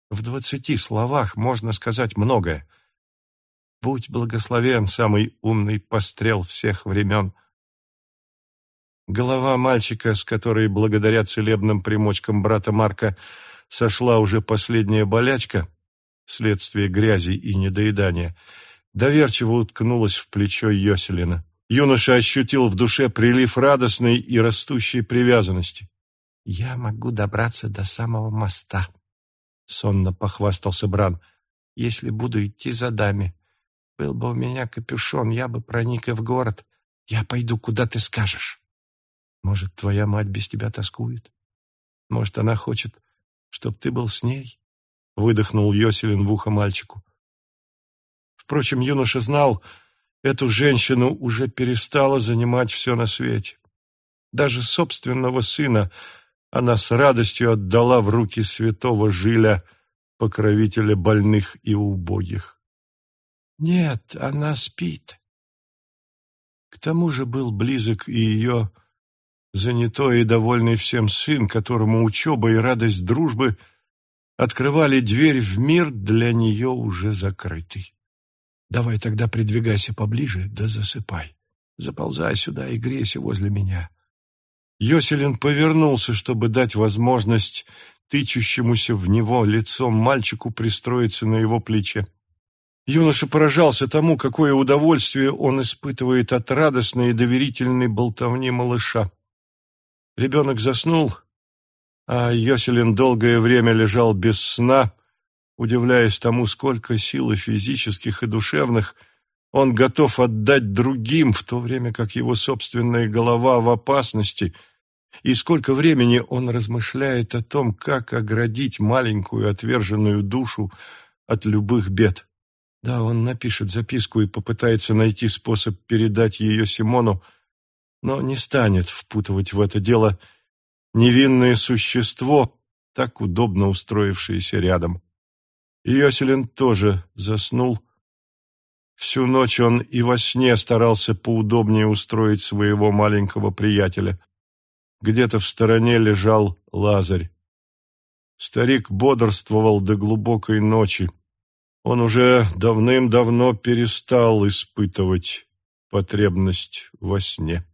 В двадцати словах можно сказать многое. Будь благословен, самый умный пострел всех времен. Голова мальчика, с которой, благодаря целебным примочкам брата Марка, сошла уже последняя болячка, следствие грязи и недоедания — доверчиво уткнулась в плечо Йоселина. Юноша ощутил в душе прилив радостной и растущей привязанности. «Я могу добраться до самого моста», — сонно похвастался Бран, — «если буду идти за дами. Был бы у меня капюшон, я бы проник и в город. Я пойду, куда ты скажешь. Может, твоя мать без тебя тоскует? Может, она хочет, чтоб ты был с ней?» — выдохнул Йоселин в ухо мальчику. Впрочем, юноша знал, эту женщину уже перестала занимать все на свете. Даже собственного сына она с радостью отдала в руки святого Жиля, покровителя больных и убогих. Нет, она спит. К тому же был близок и ее занятой и довольный всем сын, которому учеба и радость дружбы открывали дверь в мир для нее уже закрытый. Давай тогда придвигайся поближе, да засыпай. Заползай сюда и грейся возле меня. Йоселин повернулся, чтобы дать возможность тычущемуся в него лицом мальчику пристроиться на его плече. Юноша поражался тому, какое удовольствие он испытывает от радостной и доверительной болтовни малыша. Ребенок заснул, а Йоселин долгое время лежал без сна, удивляясь тому, сколько сил физических, и душевных он готов отдать другим, в то время как его собственная голова в опасности, и сколько времени он размышляет о том, как оградить маленькую отверженную душу от любых бед. Да, он напишет записку и попытается найти способ передать ее Симону, но не станет впутывать в это дело невинное существо, так удобно устроившееся рядом. Йоселин тоже заснул. Всю ночь он и во сне старался поудобнее устроить своего маленького приятеля. Где-то в стороне лежал Лазарь. Старик бодрствовал до глубокой ночи. Он уже давным-давно перестал испытывать потребность во сне.